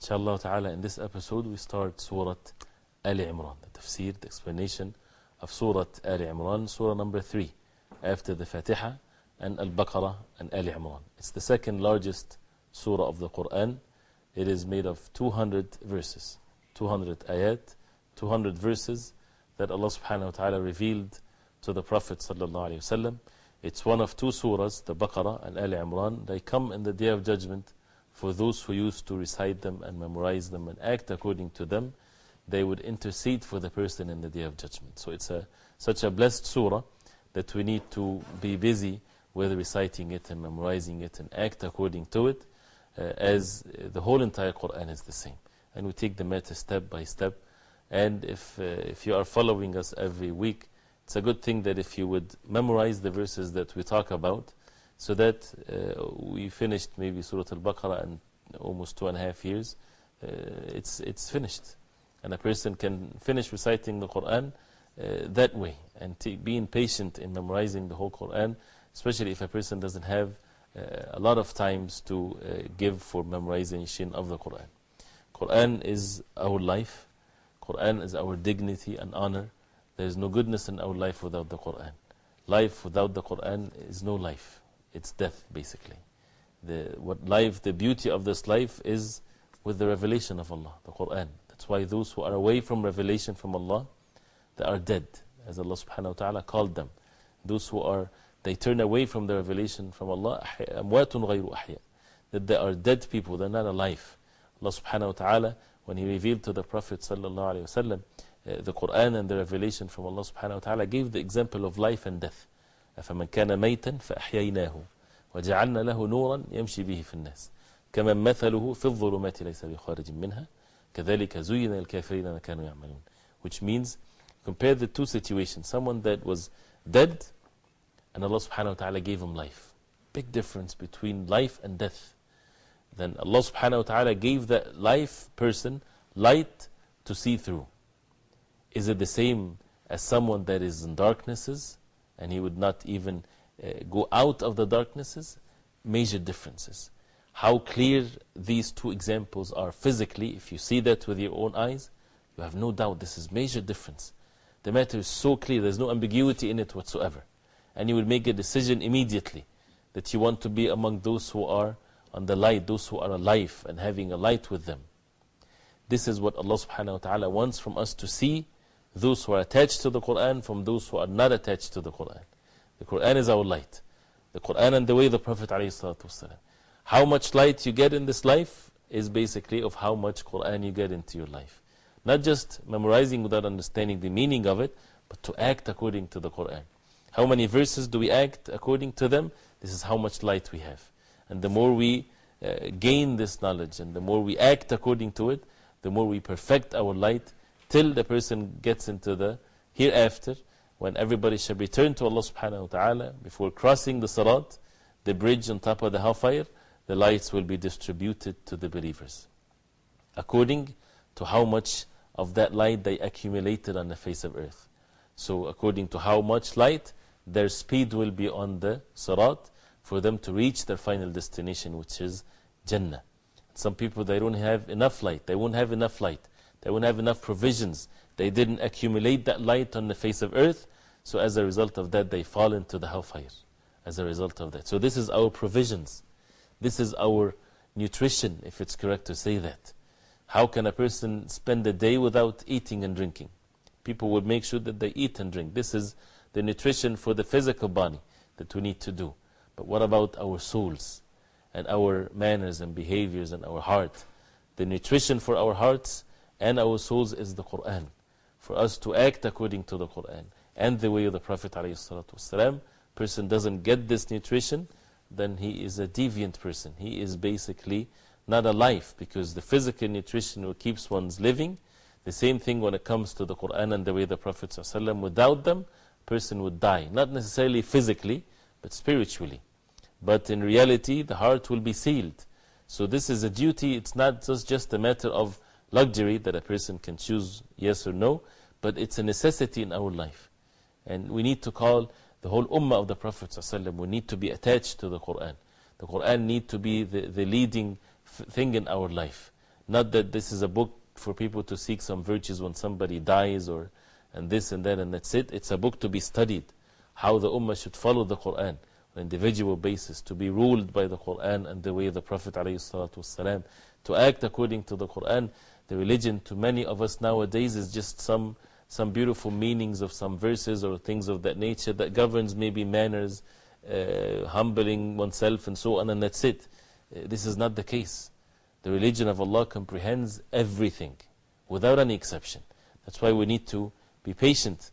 Inshallah ta'ala in this episode we start Surah Ali Imran the tafsir, the explanation of Surah Ali Imran Surah number 3 after the Fatiha and Al-Baqarah and Ali Imran It's the second largest Surah of the Quran It is made of 200 verses 200 ayat 200 verses that Allah subhanahu wa ta'ala revealed to the Prophet sallallahu alayhi wasallam. It's one of two surahs, the Baqarah and Ali Imran. They come in the Day of Judgment for those who used to recite them and memorize them and act according to them. They would intercede for the person in the Day of Judgment. So it's a, such a blessed surah that we need to be busy with reciting it and memorizing it and act according to it uh, as the whole entire Quran is the same. And we take the matter step by step and if, uh, if you are following us every week, it's a good thing that if you would memorize the verses that we talk about, so that uh, we finished maybe Surah Al Baqarah in almost two and a half years, uh, it's, it's finished. And a person can finish reciting the Quran that way and being patient in memorizing the whole Quran, especially if a person doesn't have a lot of times to give for memorization of the Quran. Quran is our life. Quran is our dignity and honor. There is no goodness in our life without the Quran. Life without the Quran is no life. It's death, basically. The, what life, the beauty of this life is with the revelation of Allah, the Quran. That's why those who are away from revelation from Allah, they are dead, as Allah subhanahu wa ta'ala called them. Those who are, they turn away from the revelation from Allah, that they are dead people, they're not alive. Allah subhanahu wa ta'ala, when He revealed to the Prophet sallallahu alayhi wa sallam, eh, the Quran and the revelation from Allah subhanahu wa ta'ala gave the example of life and death. أفمن كان ميتا فأحييناه وجعلنا له نورا يمشي به في الناس كمن مثله في الظلمات ليس بخارج منها كذلك زين الكافرين ما كانوا يعملون which means compare the two situations someone that was dead and Allah subhanahu wa ta'ala gave him life big difference between life and death then Allah subhanahu wa ta'ala gave that life person light to see through. Is it the same as someone that is in darknesses and he would not even uh, go out of the darknesses? Major differences. How clear these two examples are physically, if you see that with your own eyes, you have no doubt this is major difference. The matter is so clear, there's no ambiguity in it whatsoever. And you will make a decision immediately that you want to be among those who are on the light, those who are alive and having a light with them. This is what Allah subhanahu wa ta'ala wants from us to see those who are attached to the Quran from those who are not attached to the Quran. The Quran is our light. The Quran and the way the Prophet ﷺ. How much light you get in this life is basically of how much Quran you get into your life. Not just memorizing without understanding the meaning of it, but to act according to the Quran. How many verses do we act according to them? This is how much light we have. And the more we uh, gain this knowledge and the more we act according to it, the more we perfect our light till the person gets into the hereafter when everybody shall return to Allah subhanahu wa ta'ala before crossing the Sirat, the bridge on top of the hellfire, the lights will be distributed to the believers according to how much of that light they accumulated on the face of earth. So, according to how much light, their speed will be on the Sirat for them to reach their final destination, which is Jannah. Some people, they don't have enough light. They won't have enough light. They wouldn't have enough provisions. They didn't accumulate that light on the face of earth. So, as a result of that, they fall into the hellfire. As a result of that. So, this is our provisions. This is our nutrition, if it's correct to say that. How can a person spend a day without eating and drinking? People would make sure that they eat and drink. This is the nutrition for the physical body that we need to do. But what about our souls and our manners and behaviors and our heart? The nutrition for our hearts and our souls is the Quran. For us to act according to the Quran and the way of the Prophet. ﷺ. Person doesn't get this nutrition, then he is a deviant person. He is basically not alive because the physical nutrition keeps one's living. The same thing when it comes to the Quran and the way the Prophet. ﷺ. Without them, person would die. Not necessarily physically, but spiritually. But in reality, the heart will be sealed. So, this is a duty. It's not just, just a matter of luxury that a person can choose yes or no, but it's a necessity in our life. And we need to call the whole ummah of the Prophet. ﷺ. We need to be attached to the Quran. The Quran need to be the, the leading thing in our life. Not that this is a book for people to seek some virtues when somebody dies or and this and that and that's it. It's a book to be studied. How the Ummah should follow the Quran on an individual basis, to be ruled by the Quran and the way the Prophet ﷺ, to act according to the Quran. The religion to many of us nowadays is just some, some beautiful meanings of some verses or things of that nature that governs maybe manners, uh, humbling oneself and so on, and that's it. Uh, this is not the case. The religion of Allah comprehends everything without any exception. That's why we need to be patient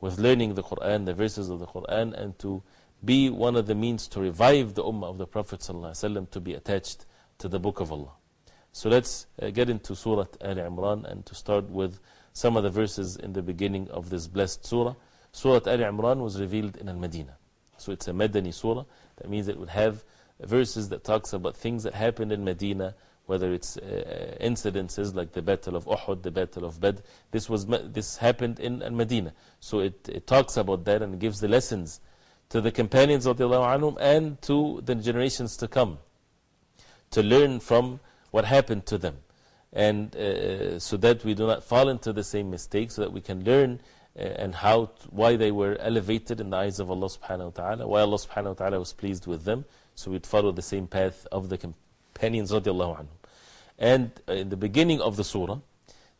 with learning the Quran, the verses of the Quran, and to be one of the means to revive the Ummah of the Prophet ﷺ to be attached to the Book of Allah. So let's uh, get into Surah Al Imran and to start with some of the verses in the beginning of this blessed Surah. Surah Al Imran was revealed in Al Madinah. So it's a Madani Surah. That means it would have verses that talks about things that happened in Medina whether it's uh, incidences like the Battle of Uhud, the Battle of Badr. This, was, this happened in Medina. So it, it talks about that and gives the lessons to the companions of the anhum and to the generations to come to learn from what happened to them. And uh, so that we do not fall into the same mistake, so that we can learn uh, and how, why they were elevated in the eyes of Allah subhanahu wa ta'ala, why Allah subhanahu wa ta'ala was pleased with them. So we'd follow the same path of the companions radiallahu anhum. And in the beginning of the surah,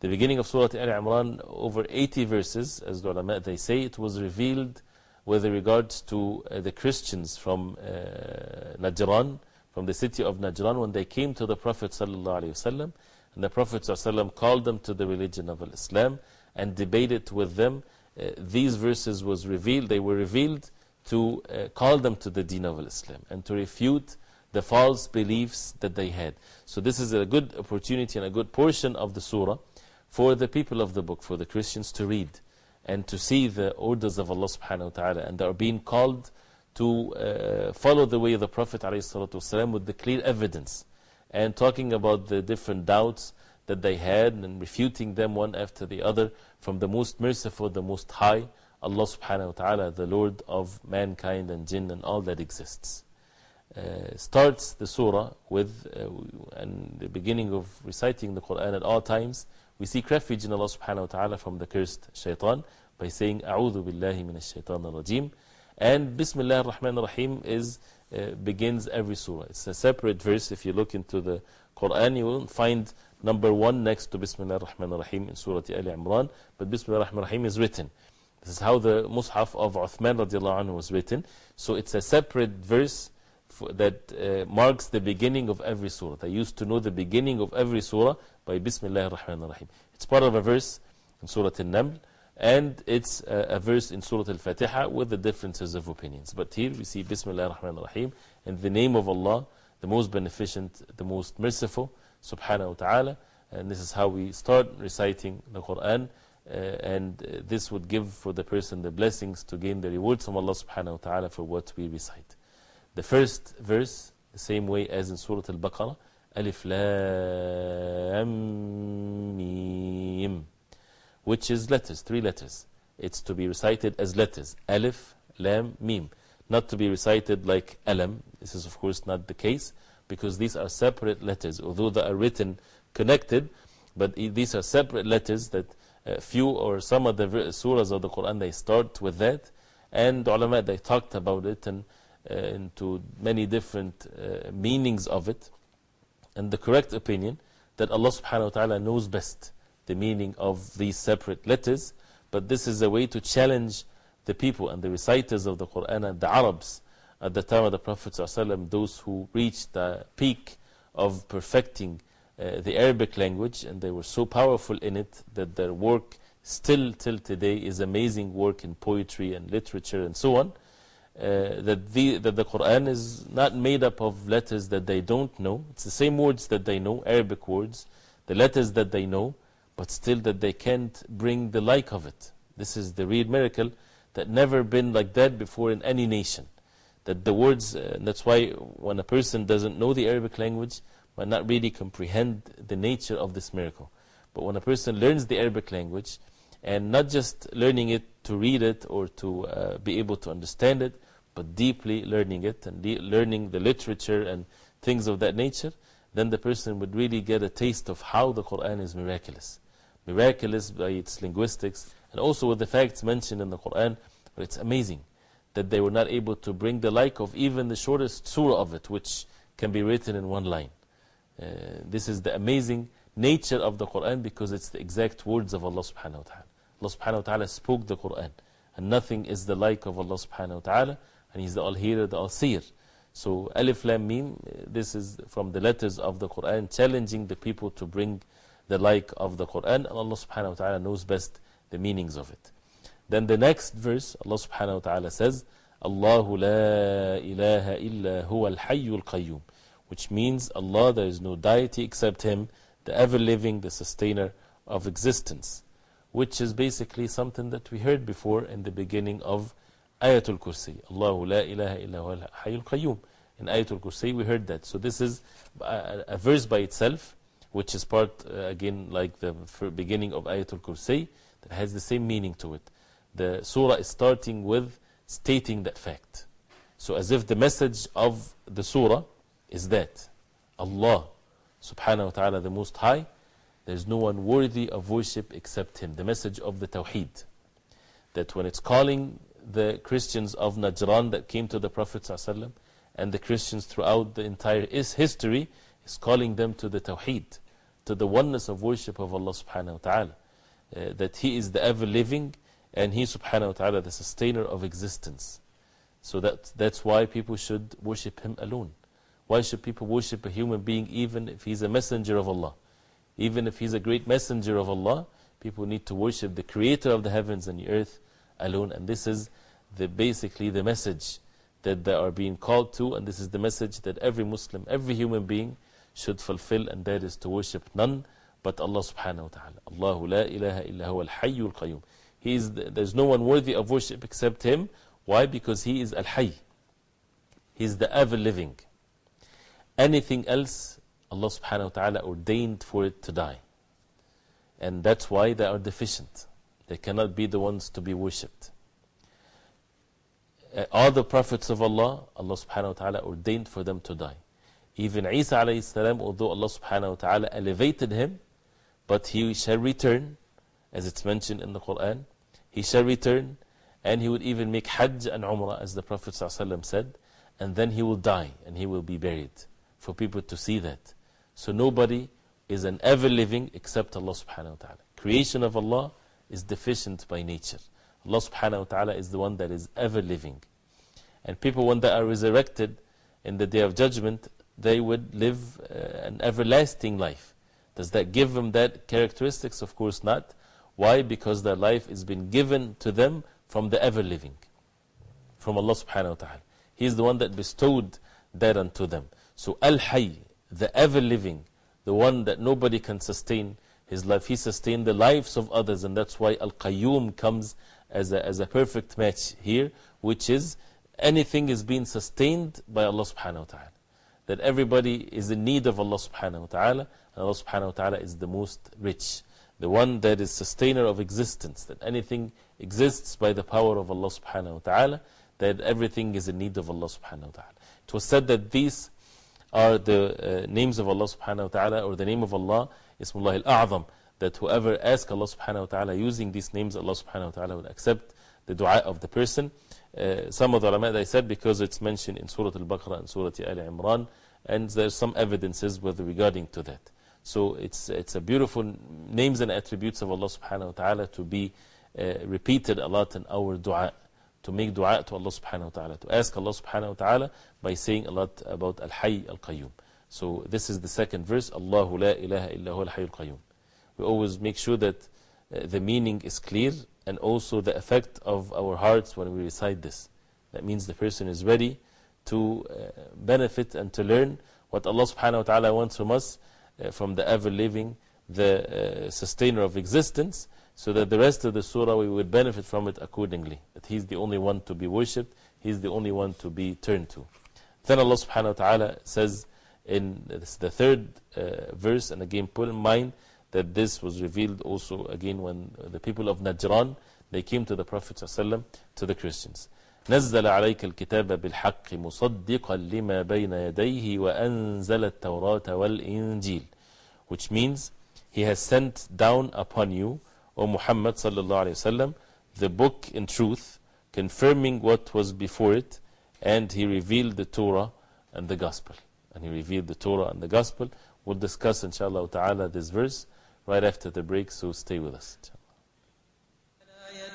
the beginning of Surah Al Imran, over 80 verses, as the ulama they say, it was revealed with regards to uh, the Christians from uh, Najran, from the city of Najran, when they came to the Prophet ﷺ, and the Prophet ﷺ called them to the religion of Islam and debated with them. Uh, these verses was revealed, they were revealed to uh, call them to the deen of Islam and to refute the false beliefs that they had. So, this is a good opportunity and a good portion of the surah for the people of the book, for the Christians to read and to see the orders of Allah subhanahu wa ta'ala. And they are being called to uh, follow the way of the Prophet ﷺ with the clear evidence and talking about the different doubts that they had and refuting them one after the other from the most merciful, the most high, Allah subhanahu wa ta'ala, the Lord of mankind and jinn and all that exists. Uh, starts the surah with uh, and the beginning of reciting the Quran at all times, we seek refuge in Allah subhanahu wa ta'ala from the cursed shaitan by saying, A'udhu billahi min shaitan al-rajim. And Bismillah ar-Rahman ar-Rahim is, uh, begins every surah. It's a separate verse. If you look into the Quran, you will find number one next to Bismillah ar-Rahman ar-Rahim in Surah Al Imran. But Bismillah ar-Rahman ar-Rahim is written. This is how the Mus'haf of Uthman radiallahu anhu was written. So it's a separate verse that uh, marks the beginning of every surah. They used to know the beginning of every surah by Bismillah ar-Rahman ar-Rahim. It's part of a verse in Surah Al-Naml and it's a, a, verse in Surah Al-Fatiha with the differences of opinions. But here we see Bismillah ar-Rahman ar-Rahim in the name of Allah, the most beneficent, the most merciful, subhanahu wa ta'ala. And this is how we start reciting the Quran. Uh, and uh, this would give for the person the blessings to gain the rewards from Allah subhanahu wa ta'ala for what we recite. The first verse, the same way as in Surah Al Baqarah, Alif Lam Mim, which is letters, three letters. It's to be recited as letters, Alif Lam Mim, not to be recited like Alam. This is, of course, not the case because these are separate letters, although they are written connected, but these are separate letters that uh, few or some of the surahs of the Quran they start with that, and ulama they talked about it and uh, into many different uh, meanings of it. And the correct opinion that Allah subhanahu wa ta'ala knows best the meaning of these separate letters, but this is a way to challenge the people and the reciters of the Quran and the Arabs at the time of the Prophet, ﷺ, those who reached the peak of perfecting uh, the Arabic language, and they were so powerful in it that their work still till today is amazing work in poetry and literature and so on. Uh, that, the, that the Quran is not made up of letters that they don't know. It's the same words that they know, Arabic words, the letters that they know, but still that they can't bring the like of it. This is the real miracle that never been like that before in any nation. That the words, uh, that's why when a person doesn't know the Arabic language, might not really comprehend the nature of this miracle. But when a person learns the Arabic language, and not just learning it to read it or to uh, be able to understand it, but deeply learning it and learning the literature and things of that nature, then the person would really get a taste of how the Quran is miraculous. Miraculous by its linguistics, and also with the facts mentioned in the Quran, where it's amazing that they were not able to bring the like of even the shortest surah of it, which can be written in one line. Uh, this is the amazing nature of the Quran because it's the exact words of Allah subhanahu wa ta'ala. Allah subhanahu wa ta'ala spoke the Quran. And nothing is the like of Allah subhanahu wa ta'ala. And He's the All-Hearer, the All-Seer. So, Alif Lam Mim, this is from the letters of the Quran, challenging the people to bring the like of the Quran. And Allah subhanahu wa ta'ala knows best the meanings of it. Then the next verse, Allah subhanahu wa ta'ala says, Allahu la ilaha illa huwa al-hayyul qayyum. Which means, Allah, there is no deity except Him, the ever-living, the sustainer of existence which is basically something that we heard before in the beginning of Ayatul Kursi. Allahu la ilaha illa huwa hayyul qayyum. In Ayatul Kursi, we heard that. So, this is a, a verse by itself, which is part, uh, again, like the beginning of Ayatul Kursi, that has the same meaning to it. The surah is starting with stating that fact. So, as if the message of the surah is that Allah subhanahu wa ta'ala, the Most High, there is no one worthy of worship except Him. The message of the Tawheed. That when it's calling the Christians of Najran that came to the Prophet ﷺ, and the Christians throughout the entire history, is calling them to the Tawheed, to the oneness of worship of Allah subhanahu wa ta'ala. Uh, that He is the ever living and He subhanahu wa ta'ala the sustainer of existence. So that, that's why people should worship Him alone. Why should people worship a human being even if he's a messenger of Allah? Even if he's a great messenger of Allah, people need to worship the creator of the heavens and the earth alone. And this is the, basically the message that they are being called to, and this is the message that every Muslim, every human being should fulfill, and that is to worship none but Allah subhanahu wa ta'ala. Allahu la ilaha illa huwa al-hayyul qayyum. He is the, there's no one worthy of worship except Him. Why? Because He is Al-Hayy. He is the ever living. Anything else Allah subhanahu wa ta'ala ordained for it to die. And that's why they are deficient. They cannot be the ones to be worshipped. Uh, all the prophets of Allah, Allah subhanahu wa ta'ala ordained for them to die. Even Isa alayhi although Allah subhanahu wa ta'ala elevated him, but he shall return, as it's mentioned in the Quran, he shall return, and he would even make Hajj and Umrah, as the Prophet said, and then he will die and he will be buried, for people to see that. So nobody is an ever living except Allah subhanahu wa ta'ala. Creation of Allah is deficient by nature. Allah subhanahu wa ta'ala is the one that is ever living. And people, when they are resurrected in the day of judgment, they would live uh, an everlasting life. Does that give them that characteristics? Of course not. Why? Because their life has been given to them from the ever living, from Allah subhanahu wa ta'ala. He is the one that bestowed that unto them. So, Al Hayy, the ever living, the one that nobody can sustain his life. He sustained the lives of others, and that's why Al Qayyum comes as a, as a perfect match here, which is anything is being sustained by Allah subhanahu wa ta'ala. That everybody is in need of Allah subhanahu wa ta'ala, and Allah subhanahu wa ta'ala is the most rich. The one that is sustainer of existence, that anything exists by the power of Allah subhanahu wa ta'ala, that everything is in need of Allah subhanahu wa ta'ala. It was said that these are the uh, names of Allah subhanahu wa ta'ala or the name of Allah, Ismullah al-A'zam, that whoever asks Allah subhanahu wa ta'ala using these names, Allah subhanahu wa ta'ala will accept the dua of the person. Uh, some of the ulama, they said because it's mentioned in Surah Al-Baqarah and Surah Al Imran, and there's some evidences with regarding to that. So it's, it's a beautiful names and attributes of Allah subhanahu wa ta'ala to be uh, repeated a lot in our dua. To make dua to Allah subhanahu wa ta'ala. To ask Allah subhanahu wa ta'ala by saying a lot about Al-Hayy Al-Qayyum. So this is the second verse. Allahu la ilaha al-Hayy Al-Qayyum. We always make sure that uh, the meaning is clear and also the effect of our hearts when we recite this. That means the person is ready to uh, benefit and to learn what Allah subhanahu wa ta'ala wants from us, uh, from the ever living, the uh, sustainer of existence, so that the rest of the surah we would benefit from it accordingly. That He's the only one to be worshipped, He's the only one to be turned to. Then Allah subhanahu wa ta'ala says in the third verse, and again put in mind that this was revealed also again when the people of Najran they came to the Prophet ﷺ, to the Christians. نزل عليك الكتاب بالحق مصدقا لما بين يديه وأنزل التوراة والإنجيل which means he has sent down upon you O Muhammad sallallahu alayhi wasallam the book in truth confirming what was before it and he revealed the Torah and the Gospel and he revealed the Torah and the Gospel we'll discuss inshallah ta'ala this verse right after the break so stay with us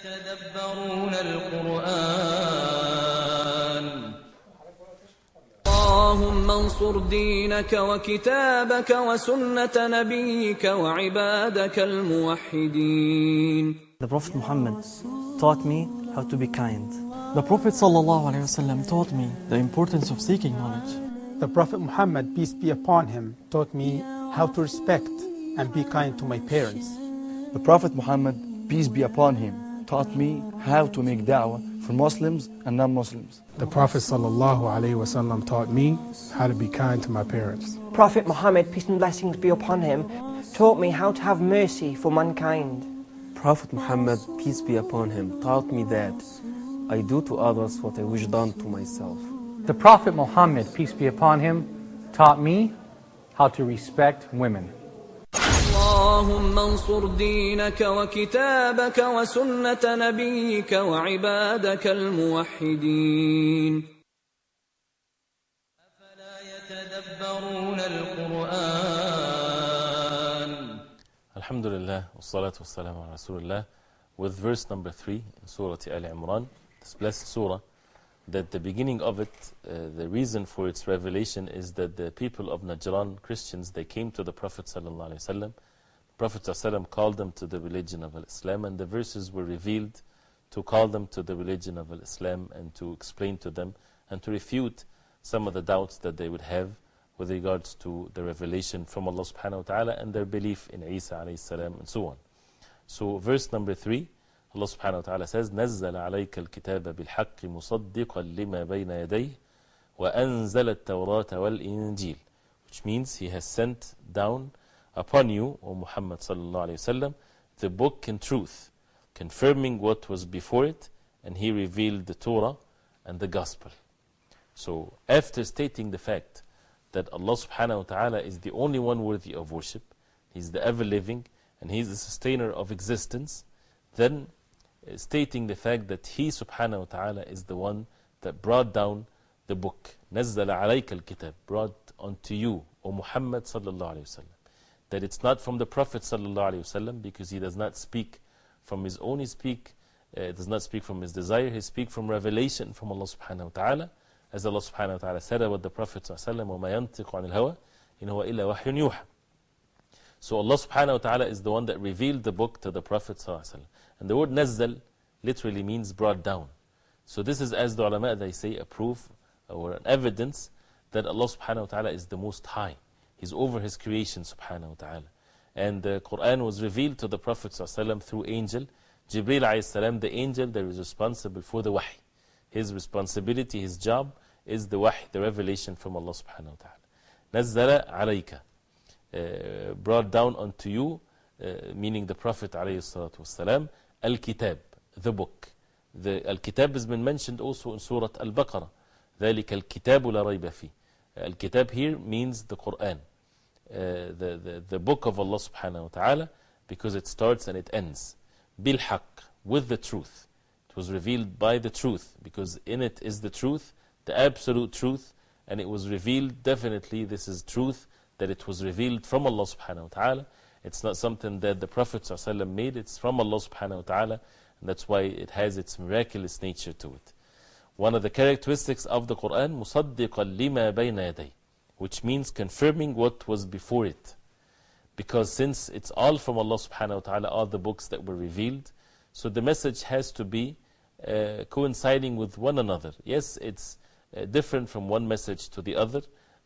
يتدبرون القرآن اللهم انصر دينك وكتابك وسنة نبيك وعبادك الموحدين The Prophet Muhammad taught me how to be kind. The Prophet ﷺ taught me the importance of seeking knowledge. The Prophet Muhammad, peace be upon him, taught me how to respect and be kind to my parents. The Prophet Muhammad, peace be upon him, taught me how to make da'wah for Muslims and non-Muslims. The Prophet ﷺ taught me how to be kind to my parents. Prophet Muhammad, peace and blessings be upon him, taught me how to have mercy for mankind. Prophet Muhammad, peace be upon him, taught me that I do to others what I wish done to myself. The Prophet Muhammad, peace be upon him, taught me how to respect women. اللهم انصر دينك وكتابك وسنة نبيك وعبادك الموحدين أفلا يتدبرون القرآن الحمد لله والصلاة والسلام على رسول الله with verse number 3 in Surah Al Imran this blessed surah that the beginning of it uh, the reason for its revelation is that the people of Najran Christians they came to the Prophet sallallahu alaihi wasallam Prophet ﷺ called them to the religion of Islam, and the verses were revealed to call them to the religion of Islam and to explain to them and to refute some of the doubts that they would have with regards to the revelation from Allah subhanahu wa ta'ala and their belief in Isa alayhi salam and so on. So, verse number 3, Allah subhanahu wa ta'ala says, نزل عليك الكتاب بالحق مصدقا لما بين يديه وأنزل التوراة والإنجيل which means He has sent down upon you, O Muhammad sallallahu alayhi wasallam, the book in truth, confirming what was before it, and He revealed the Torah and the Gospel. So, after stating the fact that Allah subhanahu wa ta'ala is the only one worthy of worship, He's the ever living, and He's the sustainer of existence, then uh, stating the fact that He subhanahu wa ta'ala is the one that brought down the book. نزل عليك الكتاب brought unto you, O Muhammad sallallahu alayhi wasallam that it's not from the Prophet ﷺ because he does not speak from his own, he speak, uh, does not speak from his desire, he speaks from revelation from Allah subhanahu wa ta'ala. As Allah subhanahu wa ta'ala said about the Prophet ﷺ, وَمَا يَنْتِقُ عَنِ الْهَوَى إِنْ هُوَ إِلَّا وَحْيٌ يُوحَى So Allah subhanahu wa ta'ala is the one that revealed the book to the Prophet ﷺ. And the word nazzal literally means brought down. So this is as the ulama they say a proof or an evidence that Allah subhanahu wa ta'ala is the most high. He's over His creation, subhanahu wa ta'ala. And the Quran was revealed to the Prophet ﷺ through angel. Jibreel alayhi the angel that is responsible for the wahy. His responsibility, his job is the wahy, the revelation from Allah subhanahu wa ta'ala. نزل عليك uh, brought down unto you, uh, meaning the Prophet alayhi salatu wasalam, Al-Kitab, the book. The Al-Kitab has been mentioned also in Surah Al-Baqarah. ذلك الكتاب لا ريب فيه. Al-Kitab here means the Quran, uh, the, the, the book of Allah subhanahu wa ta'ala, because it starts and it ends. Bil-Haq, with the truth. It was revealed by the truth, because in it is the truth, the absolute truth, and it was revealed, definitely this is truth that it was revealed from Allah subhanahu wa ta'ala. It's not something that the Prophet made, it's from Allah subhanahu wa ta'ala, and that's why it has its miraculous nature to it One of the characteristics of the Quran, مُصَدِّقًا لِمَا بَيْنَ يَدَيْهِ which means confirming what was before it. Because since it's all from Allah subhanahu wa ta'ala, all the books that were revealed, so the message has to be uh, coinciding with one another. Yes, it's uh, different from one message to the other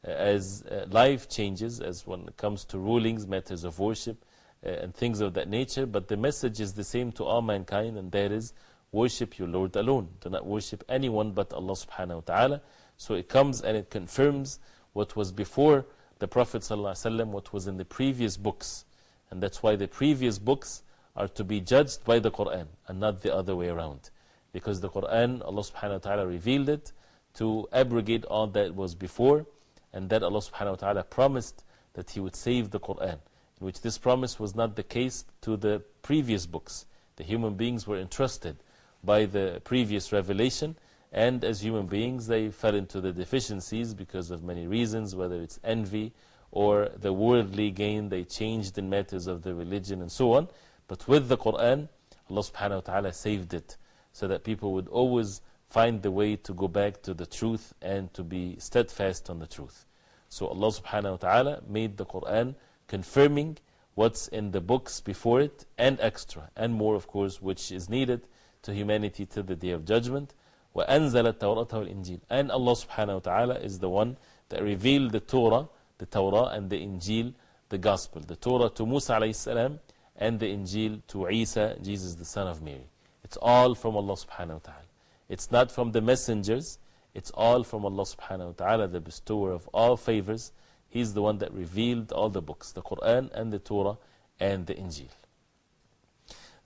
uh, as life changes, as when it comes to rulings, matters of worship, and things of that nature, but the message is the same to all mankind, and that is worship your Lord alone. Do not worship anyone but Allah subhanahu wa ta'ala. So it comes and it confirms what was before the Prophet ﷺ, what was in the previous books. And that's why the previous books are to be judged by the Quran and not the other way around. Because the Quran, Allah subhanahu wa ta'ala revealed it to abrogate all that was before, and that Allah subhanahu wa ta'ala promised that He would save the Quran, in which this promise was not the case to the previous books. The human beings were entrusted by the previous revelation and as human beings, they fell into the deficiencies because of many reasons, whether it's envy or the worldly gain they changed in matters of the religion and so on. But with the Quran, Allah subhanahu wa ta'ala saved it so that people would always find the way to go back to the truth and to be steadfast on the truth. So Allah subhanahu wa ta'ala made the Quran confirming what's in the books before it and extra, and more, of course, which is needed to humanity till the day of judgment. وأنزل التوراة والإنجيل and Allah subhanahu wa ta'ala is the one that revealed the Torah the Torah and the Injil the Gospel the Torah to Musa alayhi salam and the Injil to Isa Jesus the son of Mary it's all from Allah subhanahu wa ta'ala it's not from the messengers it's all from Allah subhanahu wa ta'ala the bestower of all favors He's the one that revealed all the books the Quran and the Torah and the Injil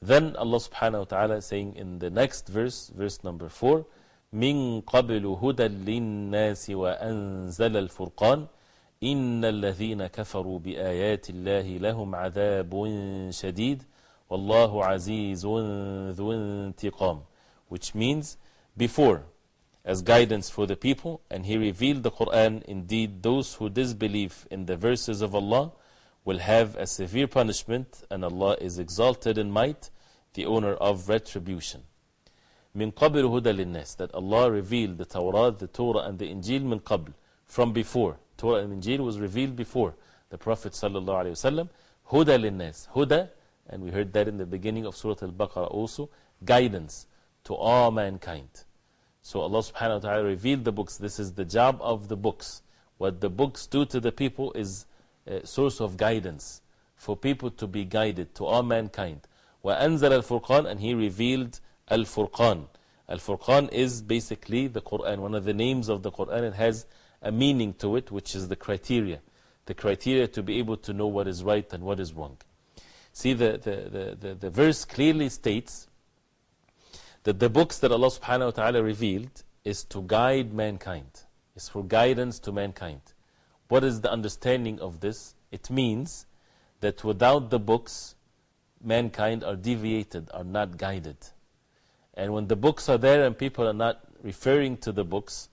then Allah subhanahu wa ta'ala saying in the next verse, verse number 4, من قبل هدى للناس وأنزل الفرقان إن الذين كفروا بآيات الله لهم عذاب شديد والله عزيز ذو انتقام which means before as guidance for the people and he revealed the Quran indeed those who disbelieve in the verses of Allah will have a severe punishment and Allah is exalted in might the owner of retribution. Min qabl huda linnas, that Allah revealed the Torah, the Torah, and the Injil min qabl, from before. Torah and Injil was revealed before the Prophet Sallallahu Huda linnas, huda, and we heard that in the beginning of Surah Al Baqarah also, guidance to all mankind. So Allah subhanahu wa ta'ala revealed the books. This is the job of the books. What the books do to the people is a source of guidance for people to be guided to all mankind. وأنزل الفرقان and he revealed Al-Furqan. Al-Furqan is basically the Quran. One of the names of the Quran, it has a meaning to it, which is the criteria. The criteria to be able to know what is right and what is wrong. See, the, the, the, the, the verse clearly states that the books that Allah subhanahu wa ta'ala revealed is to guide mankind, is for guidance to mankind. What is the understanding of this? It means that without the books, mankind are deviated, are not guided. And when the books are there and people are not referring to the books,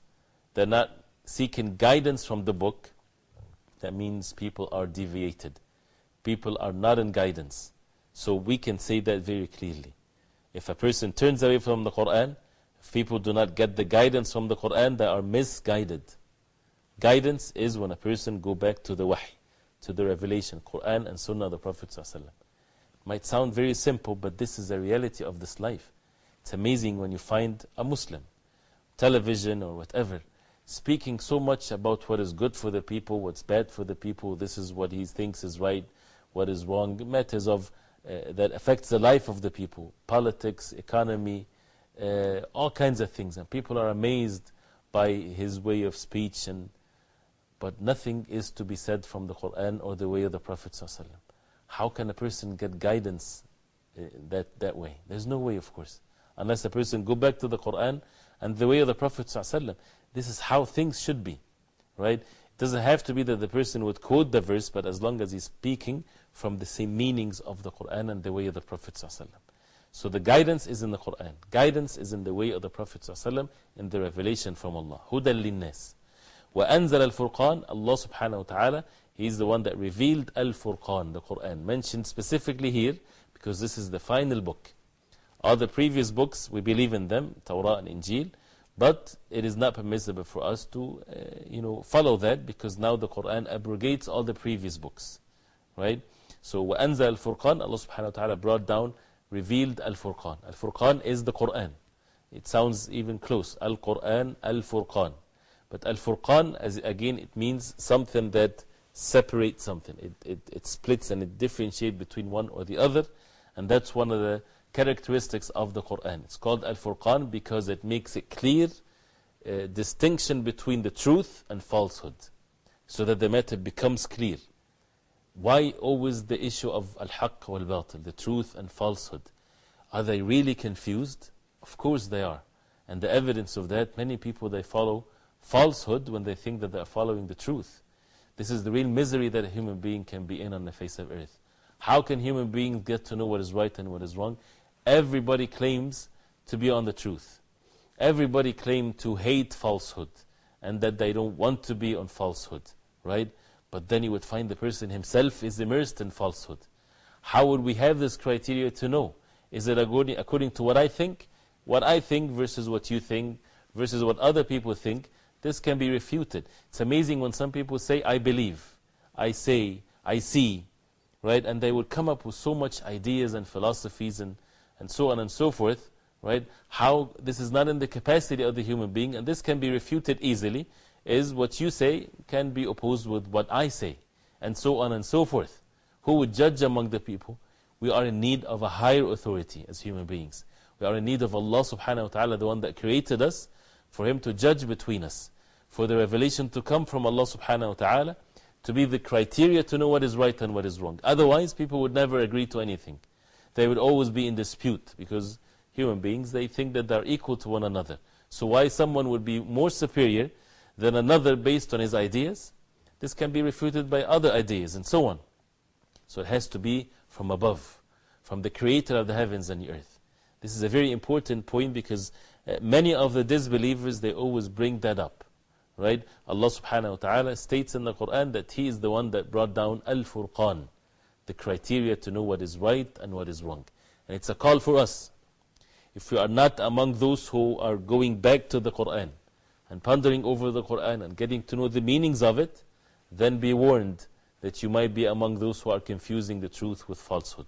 they're not seeking guidance from the book, that means people are deviated. People are not in guidance. So we can say that very clearly. If a person turns away from the Quran, if people do not get the guidance from the Quran, they are misguided. Guidance is when a person go back to the wahy, to the revelation, Quran and Sunnah of the Prophet. ﷺ. Might sound very simple, but this is the reality of this life. It's amazing when you find a Muslim, television or whatever, speaking so much about what is good for the people, what's bad for the people, this is what he thinks is right, what is wrong, matters of, uh, that affects the life of the people, politics, economy, uh, all kinds of things. And people are amazed by his way of speech, and, but nothing is to be said from the Quran or the way of the Prophet. ﷺ How can a person get guidance uh, that, that way? There's no way, of course unless a person go back to the Quran and the way of the Prophet ﷺ. This is how things should be, right? It doesn't have to be that the person would quote the verse, but as long as he's speaking from the same meanings of the Quran and the way of the Prophet ﷺ. So the guidance is in the Quran. Guidance is in the way of the Prophet ﷺ in the revelation from Allah. هُدًى لِلنَّاسِ وَأَنزَلَ الْفُرْقَانِ Allah subhanahu wa ta'ala, He's the one that revealed Al Furqan, the Quran, mentioned specifically here because this is the final book. All the previous books, we believe in them, Torah and Injil, but it is not permissible for us to uh, you know, follow that because now the Quran abrogates all the previous books. Right? So, وَأَنزَلَ الْفُرْقَانِ Allah subhanahu wa ta'ala brought down, revealed Al-Furqan. Al-Furqan is the Quran. It sounds even close. Al-Quran, Al-Furqan. But Al-Furqan, as again, it means something that separates something. It, it, it splits and it differentiates between one or the other. And that's one of the characteristics of the Quran. It's called Al Furqan because it makes it clear uh, distinction between the truth and falsehood so that the matter becomes clear. Why always the issue of Al Haqq wal Batil, the truth and falsehood? Are they really confused? Of course they are. And the evidence of that, many people they follow falsehood when they think that they are following the truth. This is the real misery that a human being can be in on the face of earth. How can human beings get to know what is right and what is wrong? Everybody claims to be on the truth. Everybody claims to hate falsehood and that they don't want to be on falsehood, right? But then you would find the person himself is immersed in falsehood. How would we have this criteria to know? Is it according, according to what I think? What I think versus what you think versus what other people think? This can be refuted. It's amazing when some people say, I believe, I say, I see, right? And they would come up with so much ideas and philosophies and, and so on and so forth, right? How this is not in the capacity of the human being, and this can be refuted easily, is what you say can be opposed with what I say, and so on and so forth. Who would judge among the people? We are in need of a higher authority as human beings. We are in need of Allah subhanahu wa ta'ala, the one that created us, for Him to judge between us, for the revelation to come from Allah subhanahu wa ta'ala, to be the criteria to know what is right and what is wrong. Otherwise, people would never agree to anything. They would always be in dispute because human beings, they think that they're equal to one another. So, why someone would be more superior than another based on his ideas? This can be refuted by other ideas and so on. So, it has to be from above, from the creator of the heavens and the earth. This is a very important point because uh, many of the disbelievers, they always bring that up. Right? Allah subhanahu wa ta'ala states in the Quran that He is the one that brought down Al Furqan, the criteria to know what is right and what is wrong. And it's a call for us. If we are not among those who are going back to the Quran and pondering over the Quran and getting to know the meanings of it, then be warned that you might be among those who are confusing the truth with falsehood.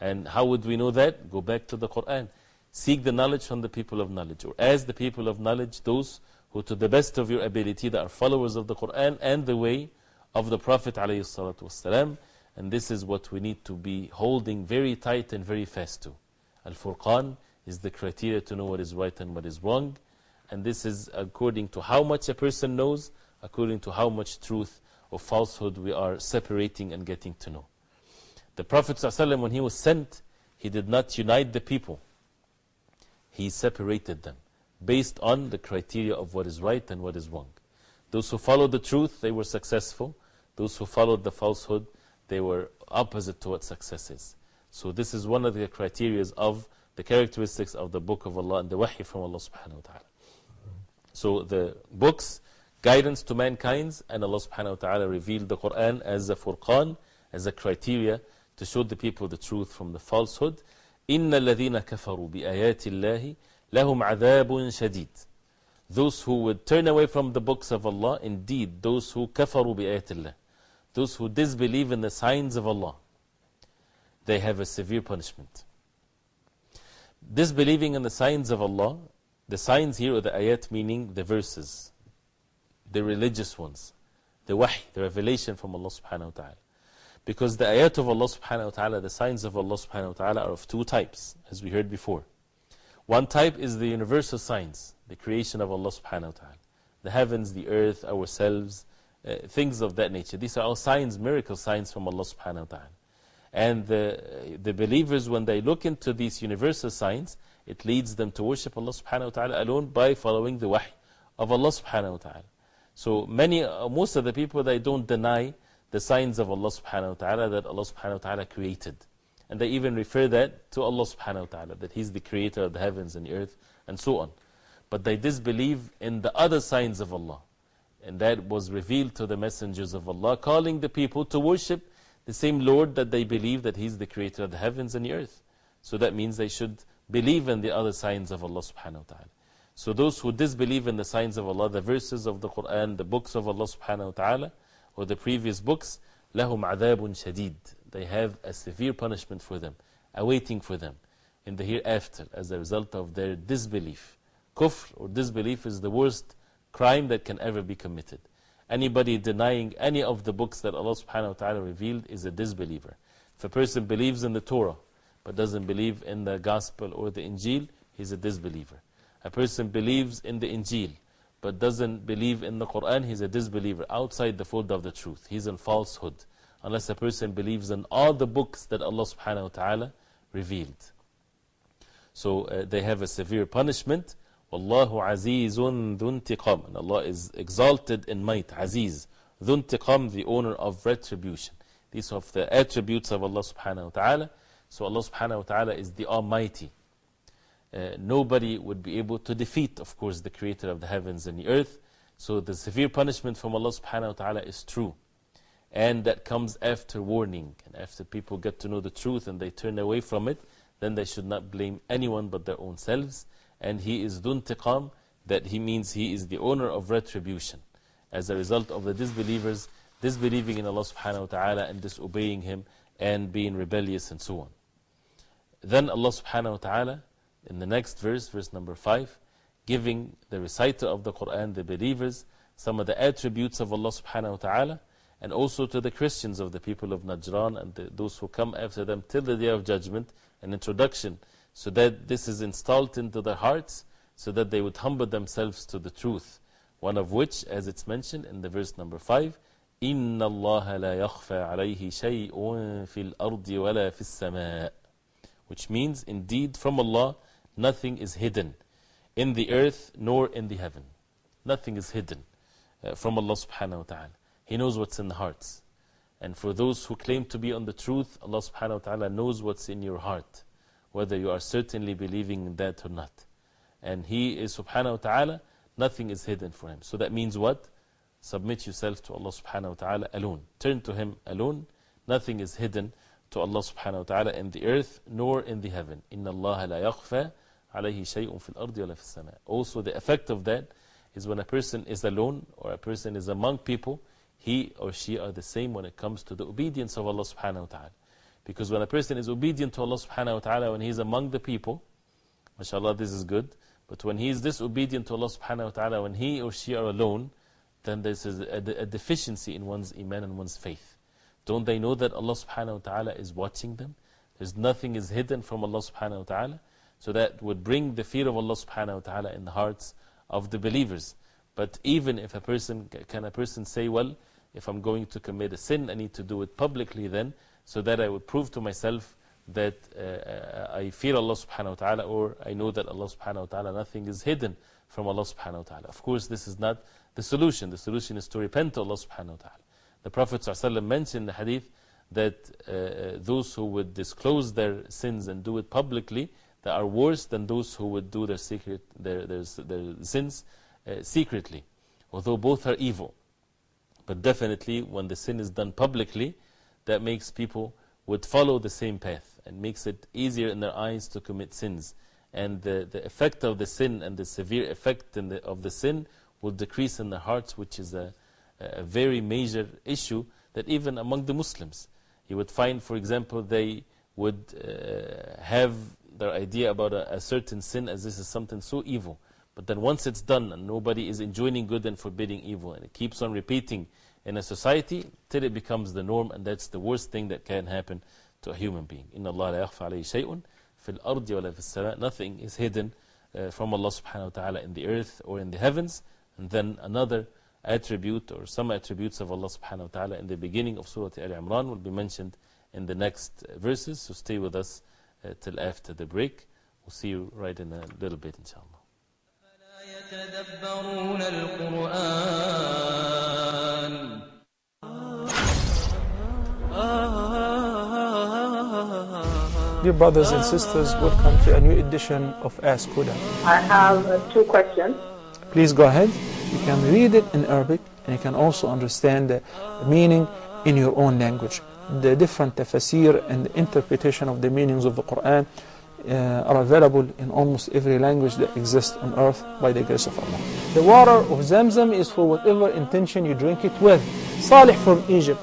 And how would we know that? Go back to the Quran. Seek the knowledge from the people of knowledge. Or as the people of knowledge, those who to the best of your ability that are followers of the Quran and the way of the Prophet ﷺ. And this is what we need to be holding very tight and very fast to. Al Furqan is the criteria to know what is right and what is wrong. And this is according to how much a person knows, according to how much truth or falsehood we are separating and getting to know. The Prophet ﷺ, when he was sent, he did not unite the people, he separated them based on the criteria of what is right and what is wrong. Those who followed the truth, they were successful. Those who followed the falsehood, they were opposite to what success is. So, this is one of the criteria of the characteristics of the Book of Allah and the Wahy from Allah subhanahu wa ta'ala. So, the books, guidance to mankind, and Allah subhanahu wa ta'ala revealed the Quran as a furqan, as a criteria to show the people the truth from the falsehood. إِنَّ الَّذِينَ كَفَرُوا بِآيَاتِ اللَّهِ لهم عذاب شديد Those who would turn away from the books of Allah, indeed, those who كفروا بآيات الله, those who disbelieve in the signs of Allah, they have a severe punishment. Disbelieving in the signs of Allah, the signs here are the ayat meaning the verses, the religious ones, the wahy, the revelation from Allah subhanahu wa ta'ala. Because the ayat of Allah subhanahu wa ta'ala, the signs of Allah subhanahu wa ta'ala are of two types, as we heard before. One type is the universal signs, the creation of Allah subhanahu wa ta'ala. The heavens, the earth, ourselves, uh, things of that nature. These are all signs, miracle signs from Allah subhanahu wa ta'ala. And the, the believers, when they look into these universal signs, it leads them to worship Allah subhanahu wa ta'ala alone by following the wahy of Allah subhanahu wa ta'ala. So many, uh, most of the people, they don't deny the signs of Allah subhanahu wa ta'ala that Allah subhanahu wa ta'ala created. And they even refer that to Allah subhanahu wa ta'ala, that He's the creator of the heavens and the earth, and so on. But they disbelieve in the other signs of Allah, And that was revealed to the messengers of Allah, calling the people to worship the same Lord that they believe that He's the creator of the heavens and the earth. So that means they should believe in the other signs of Allah subhanahu wa ta'ala. So those who disbelieve in the signs of Allah, the verses of the Quran, the books of Allah subhanahu wa ta'ala, or the previous books, لَهُمْ عَذَابٌ شَدِيد They have a severe punishment for them, awaiting for them in the hereafter as a result of their disbelief. Kufr or disbelief is the worst crime that can ever be committed. Anybody denying any of the books that Allah subhanahu wa ta'ala revealed is a disbeliever. If a person believes in the Torah but doesn't believe in the Gospel or the Injil, he's a disbeliever. A person believes in the Injil but doesn't believe in the Quran, he's a disbeliever outside the fold of the truth. He's in falsehood. Unless a person believes in all the books that Allah subhanahu wa ta'ala revealed. So uh, they have a severe punishment. Wallahu azizun dhuntiqam. And Allah is exalted in might, aziz. Dhuntiqam, the owner of retribution. These are the attributes of Allah subhanahu wa ta'ala. So Allah subhanahu wa ta'ala is the Almighty. Uh, nobody would be able to defeat, of course, the creator of the heavens and the earth. So the severe punishment from Allah subhanahu wa ta'ala is true. And that comes after warning. And after people get to know the truth and they turn away from it, then they should not blame anyone but their own selves. And He is duntiqam, that He means He is the owner of retribution. As a result of the disbelievers disbelieving in Allah subhanahu wa ta'ala and disobeying Him and being rebellious and so on. Then Allah subhanahu wa ta'ala, in the next verse, verse number 5, giving the reciter of the Quran, the believers, some of the attributes of Allah subhanahu wa ta'ala, and also to the Christians of the people of Najran and the, those who come after them till the day of judgment, an introduction, so that this is installed into their hearts, so that they would humble themselves to the truth. One of which, as it's mentioned in the verse number 5, إِنَّ اللَّهَ لَا يَخْفَى عَلَيْهِ شَيْءٌ فِي الْأَرْضِ وَلَا فِي السَّمَاءِ Which means, indeed, from Allah, nothing is hidden in the earth nor in the heaven. Nothing is hidden uh, from Allah subhanahu wa ta'ala. He knows what's in the hearts. And for those who claim to be on the truth, Allah subhanahu wa ta'ala knows what's in your heart, whether you are certainly believing in that or not. And He is subhanahu wa ta'ala, nothing is hidden for Him. So that means what? Submit yourself to Allah subhanahu wa ta'ala alone. Turn to Him alone. Nothing is hidden to Allah subhanahu wa ta'ala in the earth nor in the heaven. Inna Allah la yakhfa shay'un fil ardi wa la fis sama. Also the effect of that is when a person is alone or a person is among people, he or she are the same when it comes to the obedience of Allah subhanahu wa ta'ala. Because when a person is obedient to Allah subhanahu wa ta'ala, when he is among the people, mashallah, this is good. But when he is disobedient to Allah subhanahu wa ta'ala, when he or she are alone, then there's a, a, a deficiency in one's iman and one's faith. Don't they know that Allah subhanahu wa ta'ala is watching them? There's nothing is hidden from Allah subhanahu wa ta'ala. So that would bring the fear of Allah subhanahu wa ta'ala in the hearts of the believers. But even if a person, can a person say, well, if I'm going to commit a sin, I need to do it publicly then, so that I would prove to myself that uh, I fear Allah subhanahu wa ta'ala, or I know that Allah subhanahu wa ta'ala, nothing is hidden from Allah subhanahu wa ta'ala. Of course, this is not the solution. The solution is to repent to Allah subhanahu wa ta'ala. The Prophet ﷺ mentioned in the hadith that uh, those who would disclose their sins and do it publicly, they are worse than those who would do their, secret, their, their, their sins uh, secretly, although both are evil. But definitely, when the sin is done publicly, that makes people would follow the same path and makes it easier in their eyes to commit sins. And the, the effect of the sin and the severe effect the, of the sin will decrease in their hearts, which is a, a very major issue that even among the Muslims, you would find, for example, they would uh, have their idea about a, a, certain sin as this is something so evil. But then once it's done and nobody is enjoining good and forbidding evil, and it keeps on repeating in a society till it becomes the norm, and that's the worst thing that can happen to a human being. In Allah la yakhfa alayhi shay'un fil ardi wa fil sama. Nothing is hidden uh, from Allah subhanahu wa ta'ala in the earth or in the heavens. And then another attribute or some attributes of Allah subhanahu wa ta'ala in the beginning of Surah Al Imran will be mentioned in the next verses. So stay with us. Uh, till after the break. We'll see you right in a little bit, inshallah. Dear brothers and sisters, welcome to a new edition of Ask Huda. I have uh, two questions. Please go ahead. You can read it in Arabic and you can also understand the meaning in your own language. The different tafsir and the interpretation of the meanings of the Quran uh, are available in almost every language that exists on earth by the grace of Allah. The water of Zamzam is for whatever intention you drink it with. Salih from Egypt,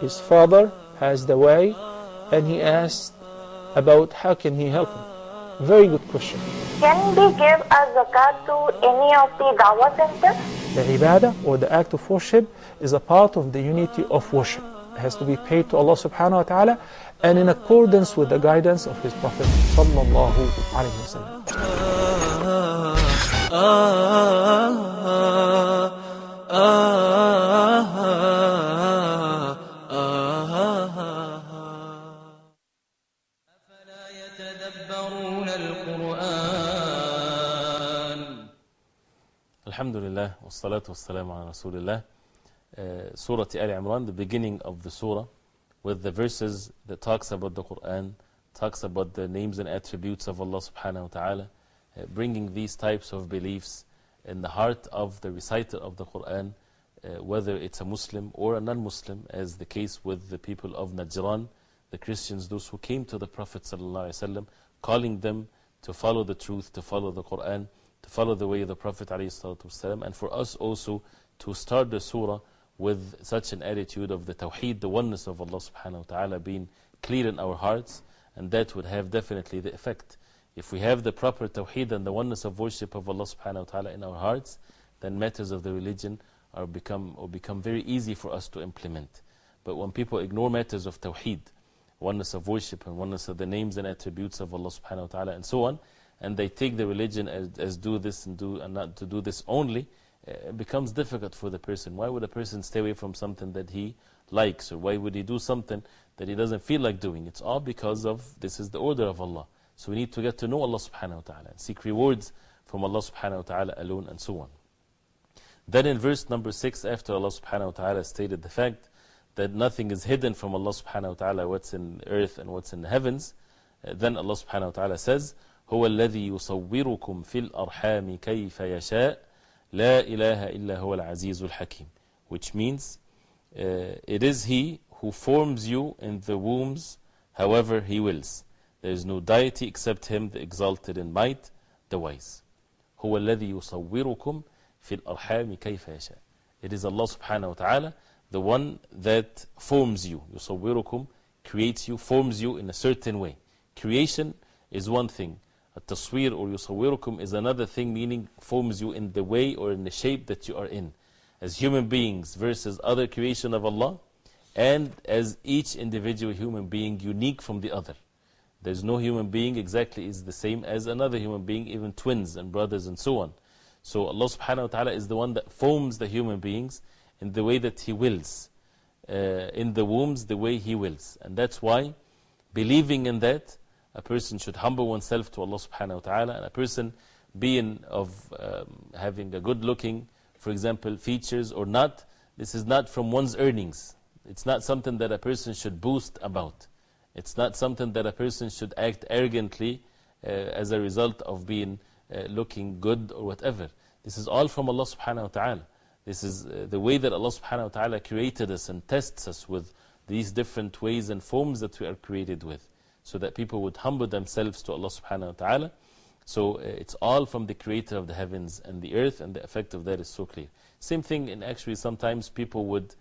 his father has the way and he asked about how can he help him. Very good question. Can we give a zakat to any of the dawah centers? The ibadah or the act of worship is a part of the unity of worship. Has to be paid to Allah subhanahu wa ta'ala and in accordance with the guidance of His Prophet sallallahu alayhi wa sallam. يتدبرون القرآن الحمد لله والصلاة uh, Surah Al Imran, the beginning of the surah with the verses that talks about the Quran, talks about the names and attributes of Allah subhanahu wa ta'ala, uh, bringing these types of beliefs in the heart of the reciter of the Quran, uh, whether it's a Muslim or a non-Muslim, as the case with the people of Najran, the Christians, those who came to the Prophet wasallam, calling them to follow the truth, to follow the Quran, to follow the way of the Prophet ﷺ, and for us also to start the surah with such an attitude of the Tawheed, the oneness of Allah subhanahu wa ta'ala being clear in our hearts, and that would have definitely the effect. If we have the proper Tawheed and the oneness of worship of Allah subhanahu wa ta'ala in our hearts, then matters of the religion are become, or become very easy for us to implement. But when people ignore matters of Tawheed, oneness of worship and oneness of the names and attributes of Allah subhanahu wa ta'ala and so on, and they take the religion as, as do this and, do, and not to do this only, it becomes difficult for the person. Why would a person stay away from something that he likes? Or why would he do something that he doesn't feel like doing? It's all because of this is the order of Allah. So we need to get to know Allah subhanahu wa ta'ala and seek rewards from Allah subhanahu wa ta'ala alone and so on. Then in verse number 6, after Allah subhanahu wa ta'ala stated the fact that nothing is hidden from Allah subhanahu wa ta'ala, what's in earth and what's in the heavens, uh, then Allah subhanahu wa ta'ala says, هو الذي يصوركم في الأرحام كيف يشاء لا إله إلا هو العزيز الحكيم which means uh, it is He who forms you in the wombs however He wills. There is no deity except Him, the exalted in might, the wise. هو الذي يصوركم في الأرحام كيف يشاء It is Allah subhanahu wa ta'ala, the one that forms you. يصوركم creates you, forms you in a certain way. Creation is one thing. التصوير or يصوركم is another thing meaning forms you in the way or in the shape that you are in as human beings versus other creation of Allah and as each individual human being unique from the other there's no human being exactly is the same as another human being even twins and brothers and so on so Allah subhanahu wa ta'ala is the one that forms the human beings in the way that He wills uh, in the wombs the way He wills and that's why believing in that a person should humble oneself to Allah subhanahu wa ta'ala, and a person being of um, having a good looking, for example, features or not, this is not from one's earnings. It's not something that a person should boast about. It's not something that a person should act arrogantly uh, as a result of being uh, looking good or whatever. This is all from Allah subhanahu wa ta'ala. This is uh, the way that Allah subhanahu wa ta'ala created us and tests us with these different ways and forms that we are created with so that people would humble themselves to Allah subhanahu wa ta'ala. So uh, it's all from the creator of the heavens and the earth, and the effect of that is so clear. Same thing, and actually, sometimes people would,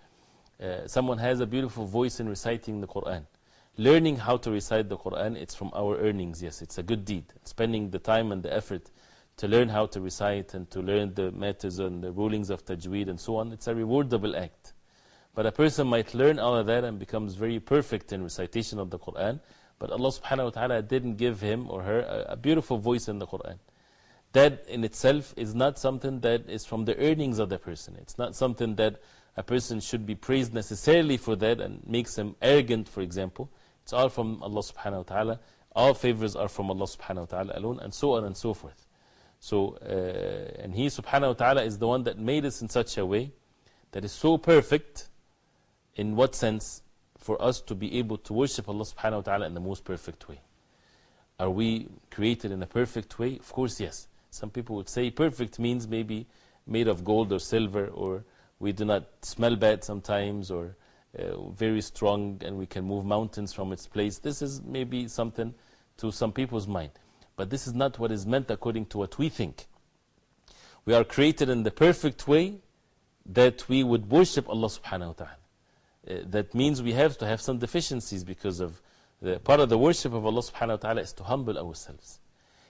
uh, someone has a beautiful voice in reciting the Quran. Learning how to recite the Quran, it's from our earnings, yes, it's a good deed. Spending the time and the effort to learn how to recite and to learn the matters and the rulings of tajweed and so on, it's a rewardable act. But a person might learn all of that and becomes very perfect in recitation of the Quran, but Allah subhanahu wa ta'ala didn't give him or her a, a, beautiful voice in the Quran. That in itself is not something that is from the earnings of the person. It's not something that a person should be praised necessarily for that and makes him arrogant, for example. It's all from Allah subhanahu wa ta'ala. All favors are from Allah subhanahu wa ta'ala alone, and so on and so forth. So, uh, and He subhanahu wa ta'ala is the one that made us in such a way that is so perfect. In what sense? For us to be able to worship Allah subhanahu wa ta'ala in the most perfect way. Are we created in a perfect way? Of course, yes. Some people would say perfect means maybe made of gold or silver, or we do not smell bad sometimes, or uh, very strong and we can move mountains from its place. This is maybe something to some people's mind. But this is not what is meant according to what we think. We are created in the perfect way that we would worship Allah subhanahu wa ta'ala. Uh, that means we have to have some deficiencies because of the, part of the worship of Allah subhanahu wa ta'ala is to humble ourselves,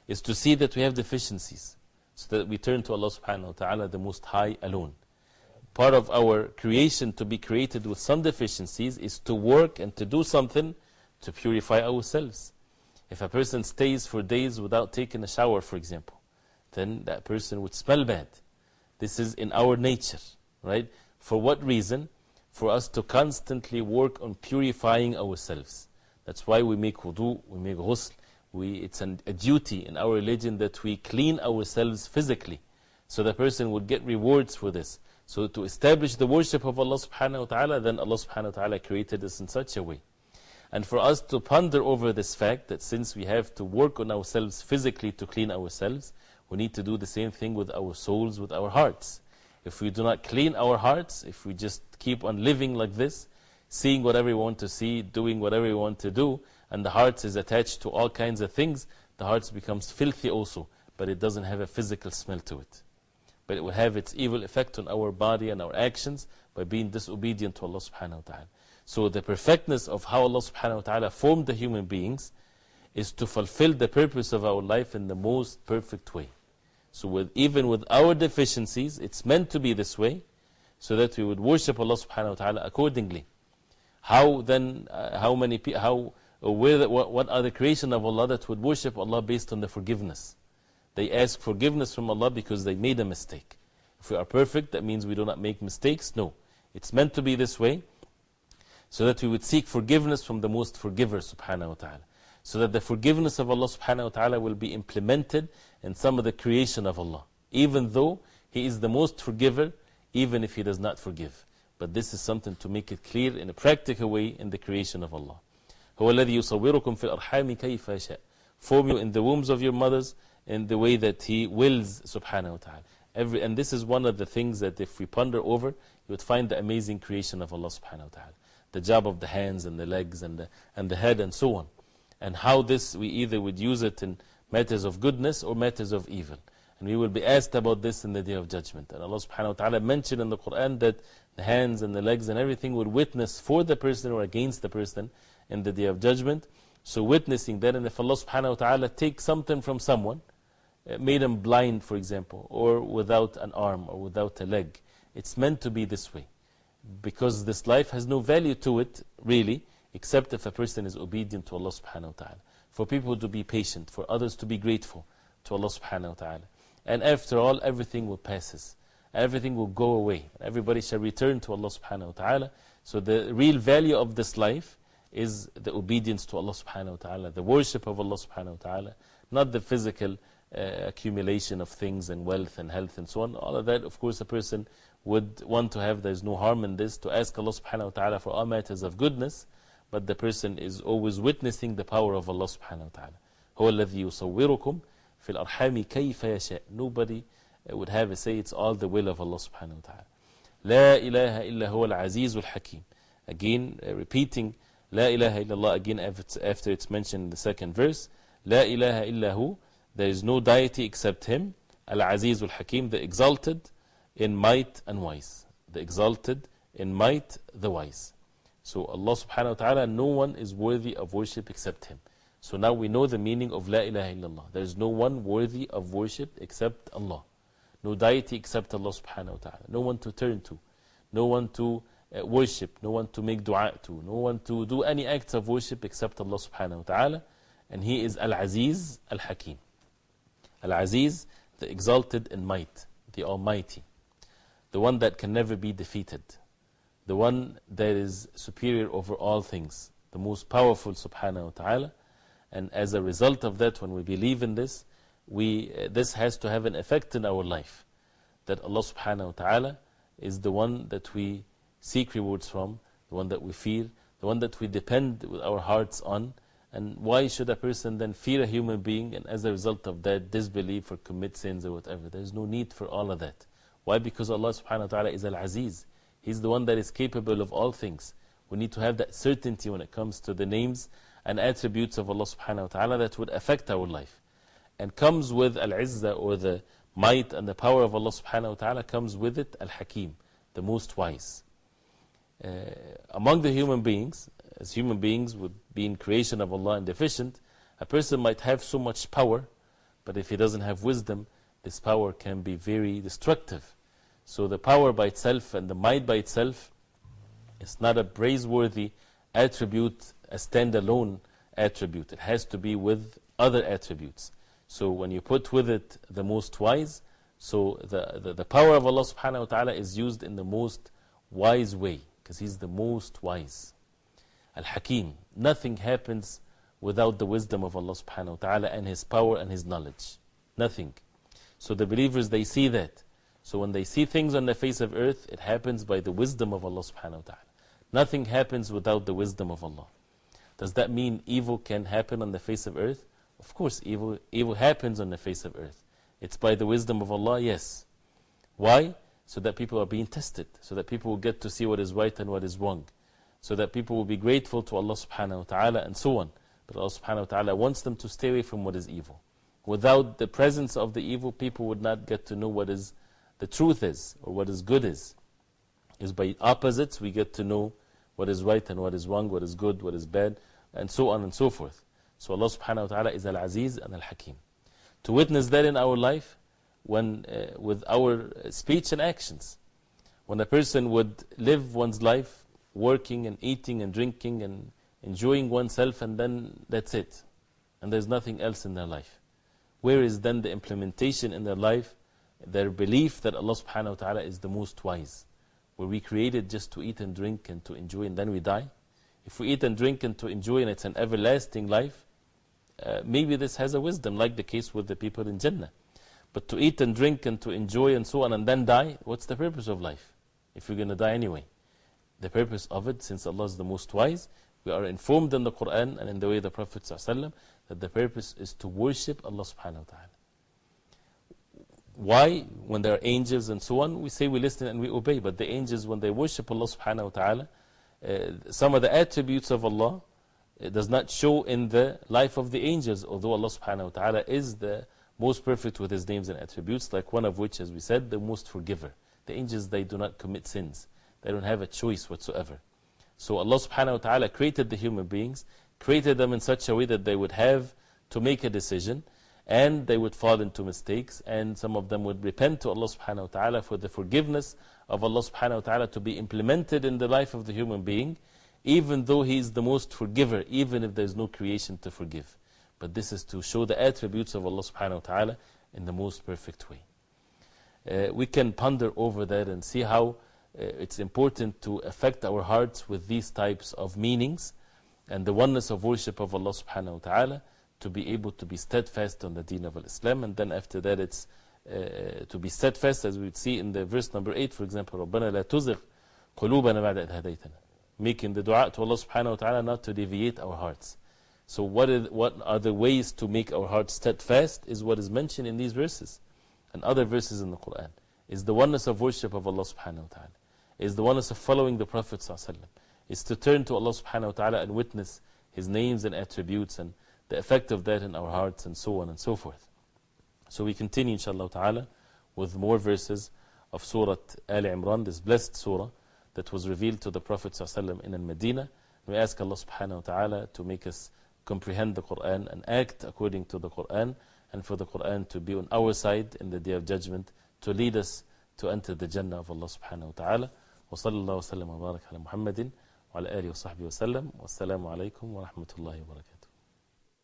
is to see that we have deficiencies so that we turn to Allah subhanahu wa ta'ala, the Most High alone. Part of our creation to be created with some deficiencies is to work and to do something to purify ourselves. If a person stays for days without taking a shower, for example, then that person would smell bad. This is in our nature, right? For what reason? For us to constantly work on purifying ourselves. That's why we make wudu, we make ghusl. We, it's an, a duty in our religion that we clean ourselves physically. So the person would get rewards for this. So to establish the worship of Allah subhanahu wa ta'ala, then Allah subhanahu wa ta'ala created us in such a way. And for us to ponder over this fact that since we have to work on ourselves physically to clean ourselves, we need to do the same thing with our souls, with our hearts. If we do not clean our hearts, if we just keep on living like this, seeing whatever we want to see, doing whatever we want to do, and the heart is attached to all kinds of things, the heart becomes filthy also, but it doesn't have a physical smell to it. But it will have its evil effect on our body and our actions by being disobedient to Allah subhanahu wa ta'ala. So the perfectness of how Allah subhanahu wa ta'ala formed the human beings is to fulfill the purpose of our life in the most perfect way. So with, even with our deficiencies, it's meant to be this way, so that we would worship Allah subhanahu wa ta'ala accordingly. How then, uh, how many people, how, uh, where, what, what are the creation of Allah that would worship Allah based on the forgiveness? They ask forgiveness from Allah because they made a mistake. If we are perfect, that means we do not make mistakes? No. It's meant to be this way, so that we would seek forgiveness from the most forgiver subhanahu wa ta'ala So that the forgiveness of Allah subhanahu wa ta'ala will be implemented in some of the creation of Allah. Even though He is the most forgiver, even if He does not forgive. But this is something to make it clear in a practical way in the creation of Allah. هو الذي يصوركم في الأرحام كيف يشاء Form you in the wombs of your mothers in the way that He wills subhanahu wa ta'ala. Every, and this is one of the things that if we ponder over, you would find the amazing creation of Allah subhanahu wa ta'ala. The job of the hands and the legs and the, and the head and so on. And how this, we either would use it in matters of goodness or matters of evil. And we will be asked about this in the day of judgment. And Allah subhanahu wa ta'ala mentioned in the Quran that the hands and the legs and everything would witness for the person or against the person in the day of judgment. So witnessing that, and if Allah subhanahu wa ta'ala takes something from someone, uh, made him blind, for example, or without an arm or without a leg, it's meant to be this way. Because this life has no value to it, really, except if a person is obedient to Allah subhanahu wa ta'ala. For people to be patient, for others to be grateful to Allah subhanahu wa ta'ala. And after all, everything will passes. Everything will go away. Everybody shall return to Allah subhanahu wa ta'ala. So the real value of this life is the obedience to Allah subhanahu wa ta'ala, the worship of Allah subhanahu wa ta'ala, not the physical uh, accumulation of things and wealth and health and so on. All of that, of course, a person would want to have. There's no harm in this, to ask Allah subhanahu wa ta'ala for all matters of goodness, but the person is always witnessing the power of Allah subhanahu wa ta'ala. هو الذي يصوركم في الأرحام كيف يشاء Nobody would have a say, it's all the will of Allah subhanahu wa ta'ala. لا إله إلا هو العزيز الحكيم. Again, uh, repeating لا إله إلا الله again after it's mentioned in the second verse. لا إله إلا هو. There is no deity except Him. Al-Aziz al-Hakim, the exalted in might and wise. The exalted in might, the wise. So Allah subhanahu wa ta'ala, no one is worthy of worship except Him. So now we know the meaning of La ilaha illallah. There is no one worthy of worship except Allah. No deity except Allah subhanahu wa ta'ala. No one to turn to. No one to uh, worship. No one to make dua to. No one to do any acts of worship except Allah subhanahu wa ta'ala. And He is Al-Aziz Al-Hakim. Al-Aziz, the exalted in might, the Almighty. The one that can never be defeated. The one that is superior over all things. The most powerful subhanahu wa ta'ala. And as a result of that, when we believe in this, we, uh, this has to have an effect in our life. That Allah subhanahu wa ta'ala is the one that we seek rewards from, the one that we fear, the one that we depend with our hearts on. And why should a person then fear a human being and as a result of that disbelieve or commit sins or whatever? There's no need for all of that. Why? Because Allah subhanahu wa ta'ala is Al-Aziz. He's the one that is capable of all things. We need to have that certainty when it comes to the names and attributes of Allah subhanahu wa ta'ala that would affect our life. And comes with Al-Izzah or the might and the power of Allah subhanahu wa ta'ala comes with it Al-Hakim, the most wise. Uh, among the human beings, as human beings would be in creation of Allah and deficient, a person might have so much power, but if he doesn't have wisdom, this power can be very destructive. So the power by itself and the might by itself is not a praiseworthy attribute, a standalone attribute. It has to be with other attributes. So when you put with it the most wise, so the, the, the power of Allah subhanahu wa ta'ala is used in the most wise way, because He's the most wise. Al Hakim. Nothing happens without the wisdom of Allah subhanahu wa ta'ala and His power and His knowledge. Nothing. So the believers, they see that. So when they see things on the face of earth, it happens by the wisdom of Allah subhanahu wa ta'ala. Nothing happens without the wisdom of Allah. Does that mean evil can happen on the face of earth? Of course, evil, evil happens on the face of earth. It's by the wisdom of Allah, yes. Why? So that people are being tested, so that people will get to see what is right and what is wrong, so that people will be grateful to Allah subhanahu wa ta'ala and so on. But Allah subhanahu wa ta'ala wants them to stay away from what is evil. Without the presence of the evil, people would not get to know what is the truth is or what is good is. Is by opposites we get to know what is right and what is wrong, what is good, what is bad, and so on and so forth. So Allah subhanahu wa ta'ala is Al Aziz and Al Hakim. To witness that in our life, when, uh, with our speech and actions. When a person would live one's life working and eating and drinking and enjoying oneself, and then that's it. And there's nothing else in their life. Where is then the implementation in their life, their belief that Allah subhanahu wa ta'ala is the most wise? Were we created just to eat and drink and to enjoy and then we die? If we eat and drink and to enjoy and it's an everlasting life, uh, maybe this has a wisdom, like the case with the people in Jannah. But to eat and drink and to enjoy and so on and then die, what's the purpose of life? If you're going to die anyway. The purpose of it, since Allah is the most wise, we are informed in the Quran and in the way of the Prophet ﷺ that the purpose is to worship Allah subhanahu wa ta'ala. Why? When there are angels and so on, we say we listen and we obey. But the angels, when they worship Allah subhanahu wa ta'ala, uh, some of the attributes of Allah does not show in the life of the angels, although Allah subhanahu wa ta'ala is the most perfect with His names and attributes, like one of which, as we said, the most forgiver. The angels, they do not commit sins. They don't have a choice whatsoever. So Allah subhanahu wa ta'ala created the human beings, created them in such a way that they would have to make a decision, and they would fall into mistakes, and some of them would repent to Allah subhanahu wa ta'ala for the forgiveness of Allah subhanahu wa ta'ala to be implemented in the life of the human being, even though He is the most forgiver, even if there is no creation to forgive. But this is to show the attributes of Allah subhanahu wa ta'ala in the most perfect way. Uh, we can ponder over that and see how uh, it's important to affect our hearts with these types of meanings and the oneness of worship of Allah subhanahu wa ta'ala to be able to be steadfast on the deen of Islam. And then after that, it's uh, to be steadfast, as we would see in the verse number 8, for example, رَبَّنَا لَا تُزِغْ قُلُوبَنَا بَعْدَ إِذْ هَدَيْتَنَا Making the dua to Allah subhanahu wa ta'ala not to deviate our hearts. So, what, is, what are the ways to make our hearts steadfast is what is mentioned in these verses and other verses in the Quran. Is the oneness of worship of Allah subhanahu wa ta'ala. Is the oneness of following the Prophet sallallahu Is to turn to Allah subhanahu wa ta'ala and witness His names and attributes and the effect of that in our hearts and so on and so forth. So we continue inshallah ta'ala with more verses of Surah Al Imran, this blessed surah that was revealed to the Prophet ﷺ in Medina. We ask Allah subhanahu wa ta'ala to make us comprehend the Quran and act according to the Quran, and for the Quran to be on our side in the day of judgment, to lead us to enter the Jannah of Allah subhanahu wa ta'ala. وصلى الله وسلم وبارك على محمد وعلى آله وصحبه وسلم والسلام عليكم ورحمة الله وبركاته